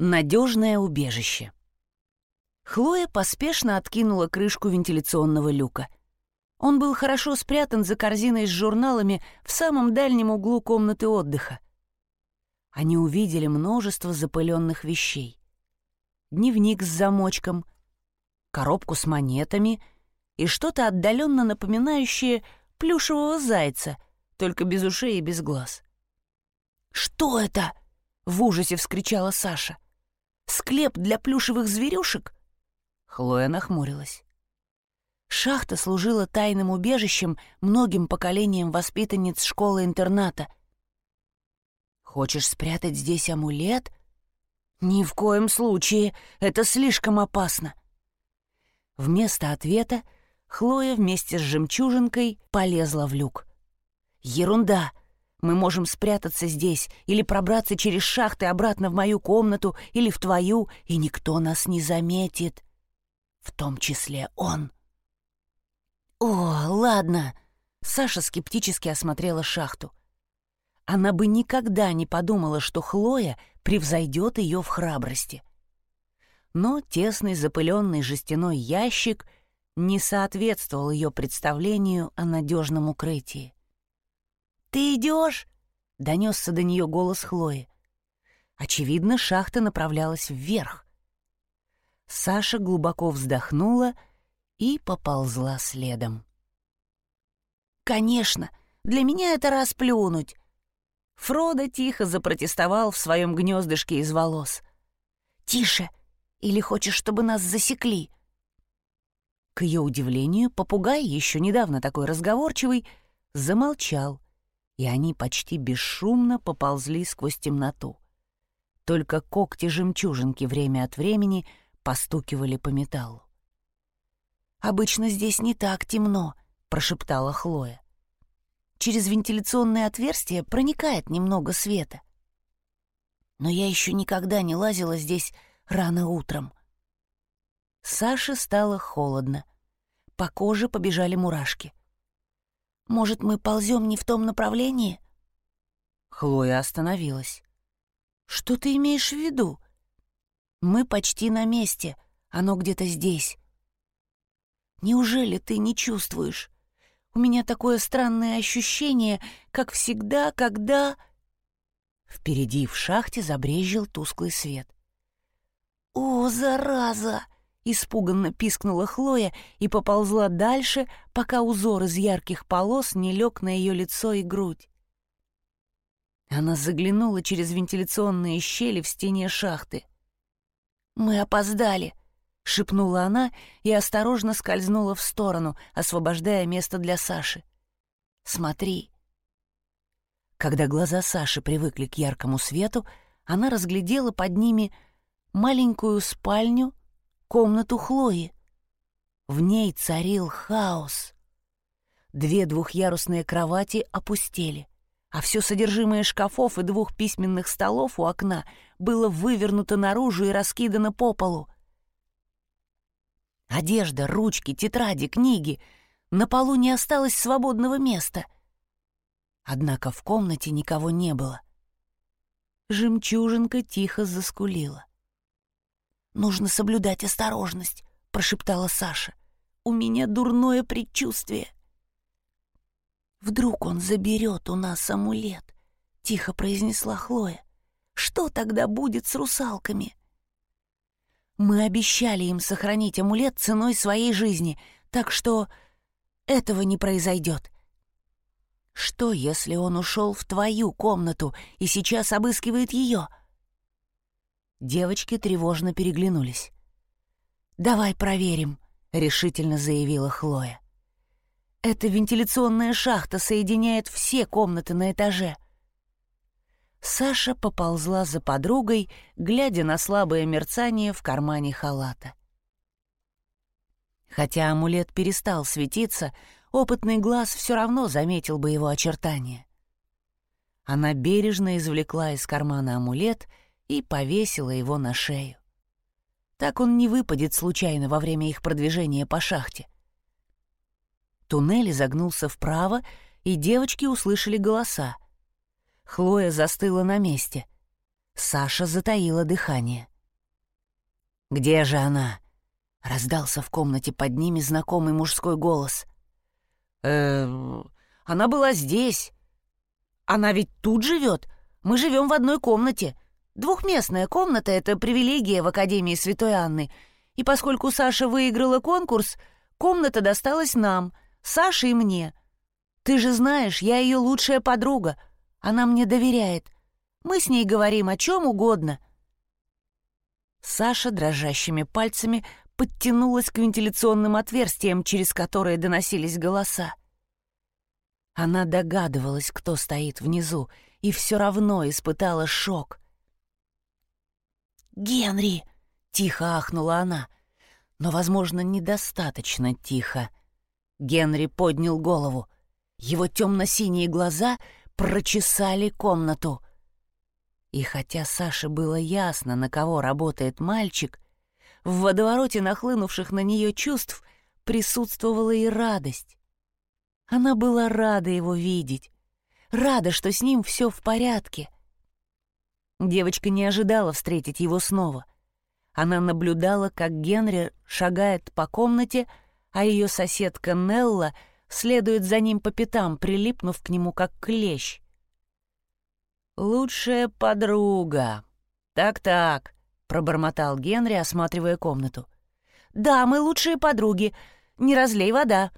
Надежное убежище. Хлоя поспешно откинула крышку вентиляционного люка. Он был хорошо спрятан за корзиной с журналами в самом дальнем углу комнаты отдыха. Они увидели множество запыленных вещей. Дневник с замочком, коробку с монетами и что-то отдаленно напоминающее плюшевого зайца, только без ушей и без глаз. «Что это?» — в ужасе вскричала Саша. Склеп для плюшевых зверюшек?» Хлоя нахмурилась. Шахта служила тайным убежищем многим поколениям воспитанниц школы-интерната. «Хочешь спрятать здесь амулет?» «Ни в коем случае, это слишком опасно». Вместо ответа Хлоя вместе с жемчужинкой полезла в люк. «Ерунда! Мы можем спрятаться здесь или пробраться через шахты обратно в мою комнату или в твою, и никто нас не заметит. В том числе он. О, ладно. Саша скептически осмотрела шахту. Она бы никогда не подумала, что Хлоя превзойдет ее в храбрости. Но тесный запыленный жестяной ящик не соответствовал ее представлению о надежном укрытии. «Ты идешь?» — донесся до нее голос Хлои. Очевидно, шахта направлялась вверх. Саша глубоко вздохнула и поползла следом. «Конечно, для меня это расплюнуть!» Фродо тихо запротестовал в своем гнездышке из волос. «Тише! Или хочешь, чтобы нас засекли?» К ее удивлению, попугай, еще недавно такой разговорчивый, замолчал и они почти бесшумно поползли сквозь темноту. Только когти-жемчужинки время от времени постукивали по металлу. «Обычно здесь не так темно», — прошептала Хлоя. «Через вентиляционное отверстие проникает немного света. Но я еще никогда не лазила здесь рано утром». Саше стало холодно. По коже побежали мурашки. Может, мы ползем не в том направлении?» Хлоя остановилась. «Что ты имеешь в виду?» «Мы почти на месте. Оно где-то здесь». «Неужели ты не чувствуешь? У меня такое странное ощущение, как всегда, когда...» Впереди в шахте забрезжил тусклый свет. «О, зараза!» Испуганно пискнула Хлоя и поползла дальше, пока узор из ярких полос не лег на ее лицо и грудь. Она заглянула через вентиляционные щели в стене шахты. «Мы опоздали», — шепнула она и осторожно скользнула в сторону, освобождая место для Саши. «Смотри». Когда глаза Саши привыкли к яркому свету, она разглядела под ними маленькую спальню комнату Хлои. В ней царил хаос. Две двухъярусные кровати опустели, а все содержимое шкафов и двух письменных столов у окна было вывернуто наружу и раскидано по полу. Одежда, ручки, тетради, книги. На полу не осталось свободного места. Однако в комнате никого не было. Жемчужинка тихо заскулила. «Нужно соблюдать осторожность», — прошептала Саша. «У меня дурное предчувствие». «Вдруг он заберет у нас амулет», — тихо произнесла Хлоя. «Что тогда будет с русалками?» «Мы обещали им сохранить амулет ценой своей жизни, так что этого не произойдет». «Что, если он ушел в твою комнату и сейчас обыскивает ее?» Девочки тревожно переглянулись. «Давай проверим», — решительно заявила Хлоя. «Эта вентиляционная шахта соединяет все комнаты на этаже». Саша поползла за подругой, глядя на слабое мерцание в кармане халата. Хотя амулет перестал светиться, опытный глаз все равно заметил бы его очертания. Она бережно извлекла из кармана амулет — и повесила его на шею. Так он не выпадет случайно во время их продвижения по шахте. Туннель загнулся вправо, и девочки услышали голоса. Хлоя застыла на месте. Саша затаила дыхание. «Где же она?» — раздался в комнате под ними знакомый мужской голос. «Э, она была здесь. Она ведь тут живет. Мы живем в одной комнате. Двухместная комната — это привилегия в Академии Святой Анны. И поскольку Саша выиграла конкурс, комната досталась нам, Саше и мне. Ты же знаешь, я ее лучшая подруга. Она мне доверяет. Мы с ней говорим о чем угодно». Саша дрожащими пальцами подтянулась к вентиляционным отверстиям, через которые доносились голоса. Она догадывалась, кто стоит внизу, и все равно испытала шок. «Генри!» — тихо ахнула она, но, возможно, недостаточно тихо. Генри поднял голову. Его темно-синие глаза прочесали комнату. И хотя Саше было ясно, на кого работает мальчик, в водовороте нахлынувших на нее чувств присутствовала и радость. Она была рада его видеть, рада, что с ним все в порядке. Девочка не ожидала встретить его снова. Она наблюдала, как Генри шагает по комнате, а ее соседка Нелла следует за ним по пятам, прилипнув к нему как клещ. «Лучшая подруга. Так-так», пробормотал Генри, осматривая комнату. «Да, мы лучшие подруги. Не разлей вода.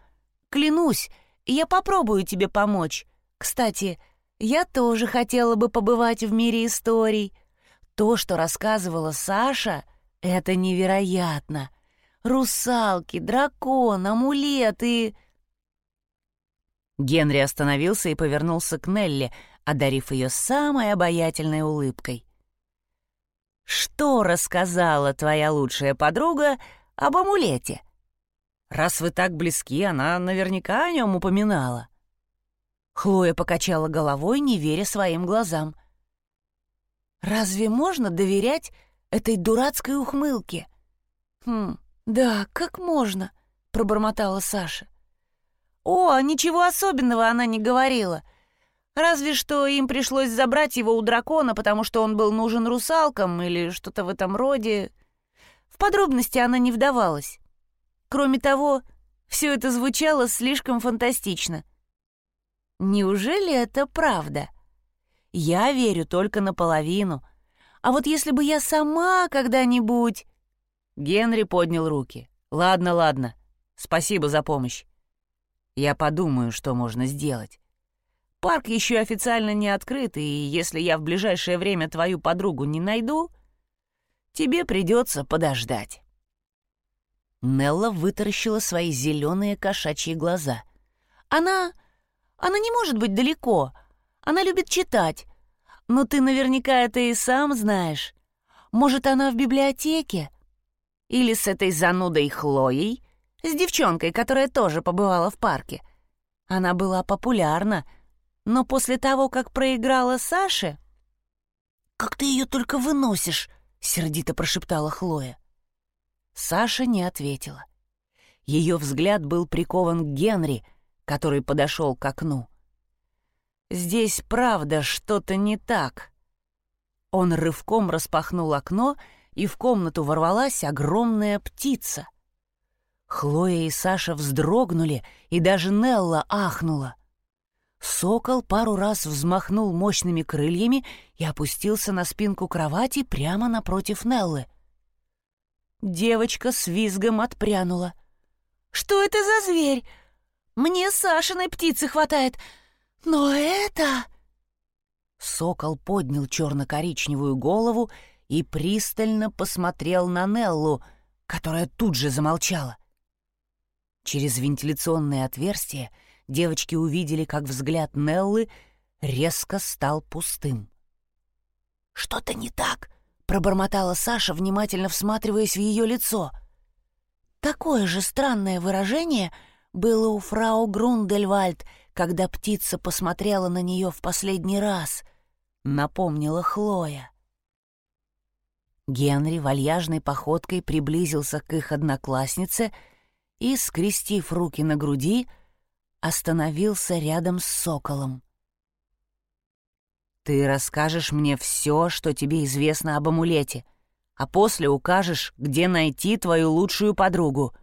Клянусь, я попробую тебе помочь. Кстати, я тоже хотела бы побывать в мире историй. То, что рассказывала Саша, это невероятно. Русалки, дракон, амулет и...» Генри остановился и повернулся к Нелли, одарив ее самой обаятельной улыбкой. Что рассказала твоя лучшая подруга об амулете? Раз вы так близки, она наверняка о нем упоминала. Хлоя покачала головой, не веря своим глазам. «Разве можно доверять этой дурацкой ухмылке?» «Хм, да, как можно?» — пробормотала Саша. «О, ничего особенного она не говорила. Разве что им пришлось забрать его у дракона, потому что он был нужен русалкам или что-то в этом роде. В подробности она не вдавалась. Кроме того, все это звучало слишком фантастично. Неужели это правда? Я верю только наполовину. А вот если бы я сама когда-нибудь... Генри поднял руки. «Ладно, ладно. Спасибо за помощь. Я подумаю, что можно сделать. Парк еще официально не открыт, и если я в ближайшее время твою подругу не найду, тебе придется подождать». Нелла вытаращила свои зеленые кошачьи глаза. «Она... она не может быть далеко. Она любит читать. Но ты наверняка это и сам знаешь. Может, она в библиотеке? Или с этой занудой Хлоей? С девчонкой, которая тоже побывала в парке. Она была популярна, но после того, как проиграла Саше... «Как ты ее только выносишь!» — сердито прошептала Хлоя. Саша не ответила. Ее взгляд был прикован к Генри, который подошел к окну. «Здесь правда что-то не так». Он рывком распахнул окно, и в комнату ворвалась огромная птица. Хлоя и Саша вздрогнули, и даже Нелла ахнула. Сокол пару раз взмахнул мощными крыльями и опустился на спинку кровати прямо напротив Неллы. Девочка с визгом отпрянула. «Что это за зверь? Мне Сашиной птицы хватает, но это...» Сокол поднял черно-коричневую голову и пристально посмотрел на Неллу, которая тут же замолчала. Через вентиляционное отверстие — девочки увидели, как взгляд Неллы резко стал пустым. «Что-то не так», — пробормотала Саша, внимательно всматриваясь в ее лицо. Такое же странное выражение было у фрау Грундельвальд, когда птица посмотрела на нее в последний раз, напомнила Хлоя. Генри вальяжной походкой приблизился к их однокласснице и, скрестив руки на груди, — остановился рядом с соколом. «Ты расскажешь мне все, что тебе известно об амулете, а после укажешь, где найти твою лучшую подругу».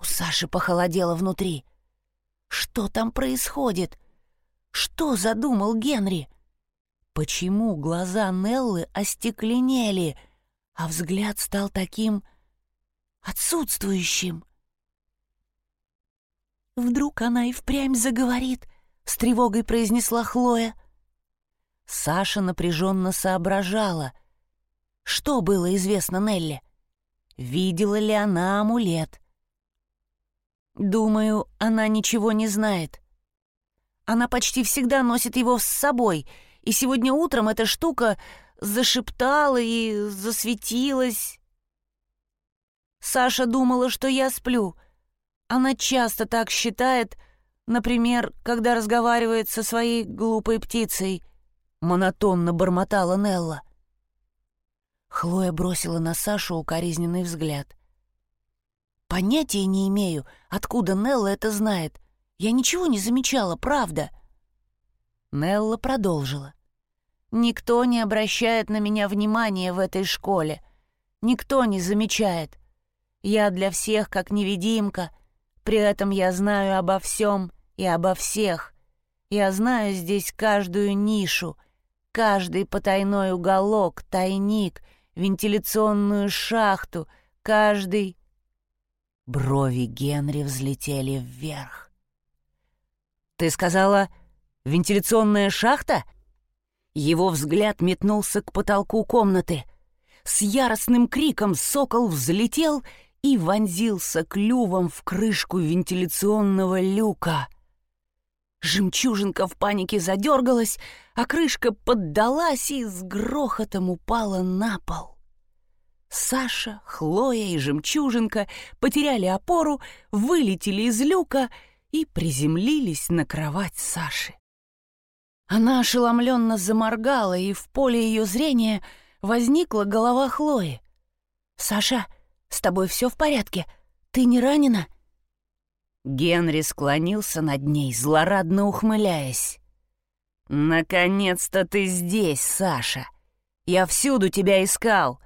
У Саши похолодело внутри. «Что там происходит? Что задумал Генри? Почему глаза Неллы остекленели, а взгляд стал таким отсутствующим?» «Вдруг она и впрямь заговорит?» — с тревогой произнесла Хлоя. Саша напряженно соображала. Что было известно Нелли? Видела ли она амулет? Думаю, она ничего не знает. Она почти всегда носит его с собой, и сегодня утром эта штука зашептала и засветилась. Саша думала, что я сплю. Она часто так считает, например, когда разговаривает со своей глупой птицей —— монотонно бормотала Нелла. Хлоя бросила на Сашу укоризненный взгляд. «Понятия не имею, откуда Нелла это знает. Я ничего не замечала, правда». Нелла продолжила. «Никто не обращает на меня внимания в этой школе. Никто не замечает. Я для всех как невидимка. При этом я знаю обо всем и обо всех. Я знаю здесь каждую нишу — Каждый потайной уголок, тайник, вентиляционную шахту, каждый... Брови Генри взлетели вверх. «Ты сказала, вентиляционная шахта?» Его взгляд метнулся к потолку комнаты. С яростным криком сокол взлетел и вонзился клювом в крышку вентиляционного люка — Жемчужинка в панике задергалась, а крышка поддалась и с грохотом упала на пол. Саша, Хлоя и Жемчужинка потеряли опору, вылетели из люка и приземлились на кровать Саши. Она ошеломленно заморгала, и в поле ее зрения возникла голова Хлои. «Саша, с тобой все в порядке? Ты не ранена?» Генри склонился над ней, злорадно ухмыляясь. «Наконец-то ты здесь, Саша! Я всюду тебя искал!»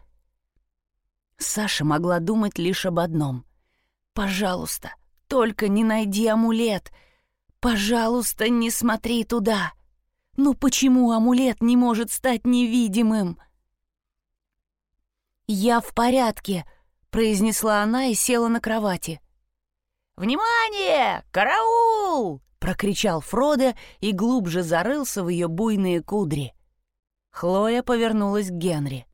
Саша могла думать лишь об одном. «Пожалуйста, только не найди амулет! Пожалуйста, не смотри туда! Ну почему амулет не может стать невидимым?» «Я в порядке», — произнесла она и села на кровати. «Внимание! Караул!» — прокричал Фродо и глубже зарылся в ее буйные кудри. Хлоя повернулась к Генри.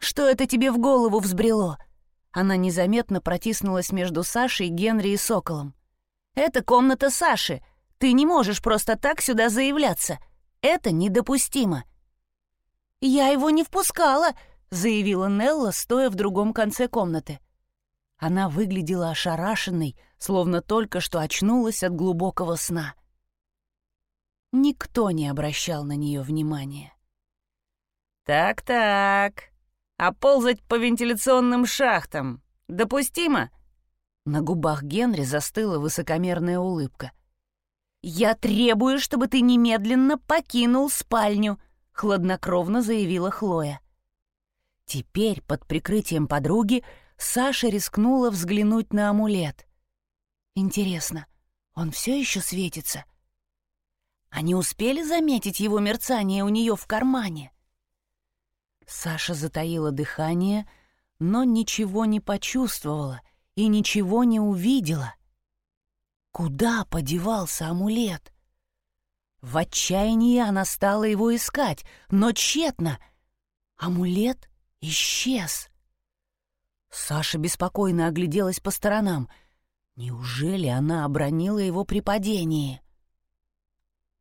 «Что это тебе в голову взбрело?» Она незаметно протиснулась между Сашей, Генри и Соколом. «Это комната Саши. Ты не можешь просто так сюда заявляться. Это недопустимо». «Я его не впускала», — заявила Нелла, стоя в другом конце комнаты. Она выглядела ошарашенной, словно только что очнулась от глубокого сна. Никто не обращал на нее внимания. «Так-так, а ползать по вентиляционным шахтам допустимо?» На губах Генри застыла высокомерная улыбка. «Я требую, чтобы ты немедленно покинул спальню», — хладнокровно заявила Хлоя. Теперь, под прикрытием подруги, Саша рискнула взглянуть на амулет. Интересно, он все еще светится? Они успели заметить его мерцание у нее в кармане? Саша затаила дыхание, но ничего не почувствовала и ничего не увидела. Куда подевался амулет? В отчаянии она стала его искать, но тщетно. Амулет исчез. Саша беспокойно огляделась по сторонам. Неужели она обронила его при падении?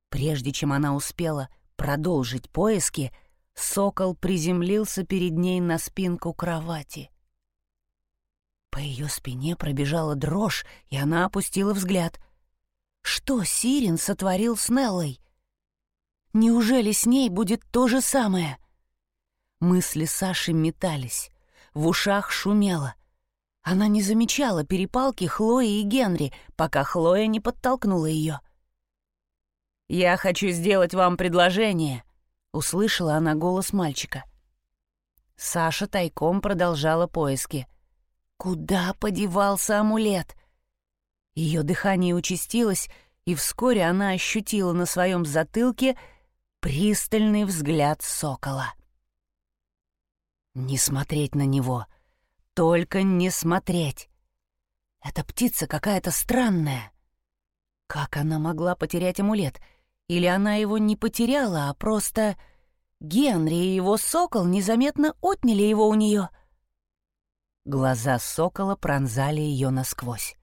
Прежде чем она успела продолжить поиски, сокол приземлился перед ней на спинку кровати. По ее спине пробежала дрожь, и она опустила взгляд. Что Сирин сотворил с Неллой? Неужели с ней будет то же самое? Мысли Саши метались в ушах шумело. Она не замечала перепалки Хлои и Генри, пока Хлоя не подтолкнула ее. «Я хочу сделать вам предложение», — услышала она голос мальчика. Саша тайком продолжала поиски. Куда подевался амулет? Ее дыхание участилось, и вскоре она ощутила на своем затылке пристальный взгляд сокола. Не смотреть на него, только не смотреть. Эта птица какая-то странная. Как она могла потерять амулет? Или она его не потеряла, а просто Генри и его сокол незаметно отняли его у нее? Глаза сокола пронзали ее насквозь.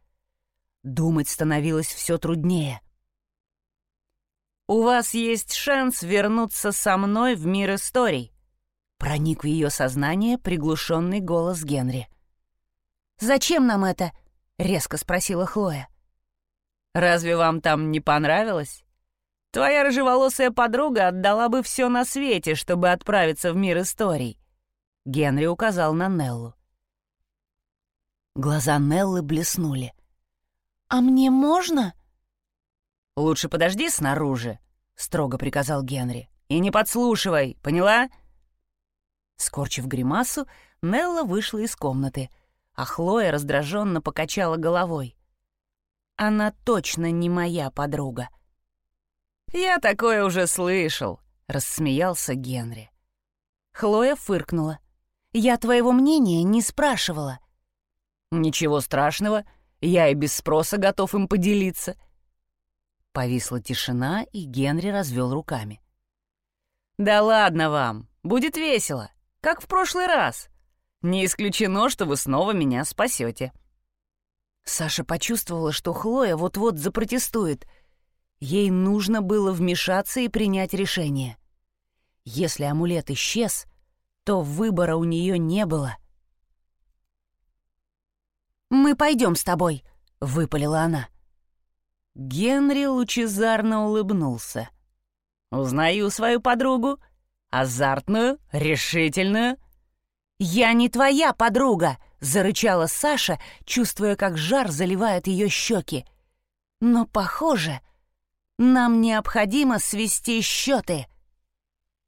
Думать становилось все труднее. «У вас есть шанс вернуться со мной в мир историй», — проник в ее сознание приглушенный голос Генри. «Зачем нам это?» — резко спросила Хлоя. «Разве вам там не понравилось? Твоя рыжеволосая подруга отдала бы все на свете, чтобы отправиться в мир историй». Генри указал на Неллу. Глаза Неллы блеснули. «А мне можно?» «Лучше подожди снаружи», — строго приказал Генри. «И не подслушивай, поняла?» Скорчив гримасу, Нелла вышла из комнаты, а Хлоя раздраженно покачала головой. «Она точно не моя подруга». «Я такое уже слышал», — рассмеялся Генри. Хлоя фыркнула. «Я твоего мнения не спрашивала». «Ничего страшного, я и без спроса готов им поделиться». Повисла тишина, и Генри развел руками. «Да ладно вам, будет весело, как в прошлый раз. Не исключено, что вы снова меня спасете». Саша почувствовала, что Хлоя вот-вот запротестует. Ей нужно было вмешаться и принять решение. Если амулет исчез, то выбора у нее не было — «Мы пойдем с тобой», — выпалила она. Генри лучезарно улыбнулся. «Узнаю свою подругу. Азартную, решительную». «Я не твоя подруга!» — зарычала Саша, чувствуя, как жар заливает ее щеки. «Но, похоже, нам необходимо свести счеты».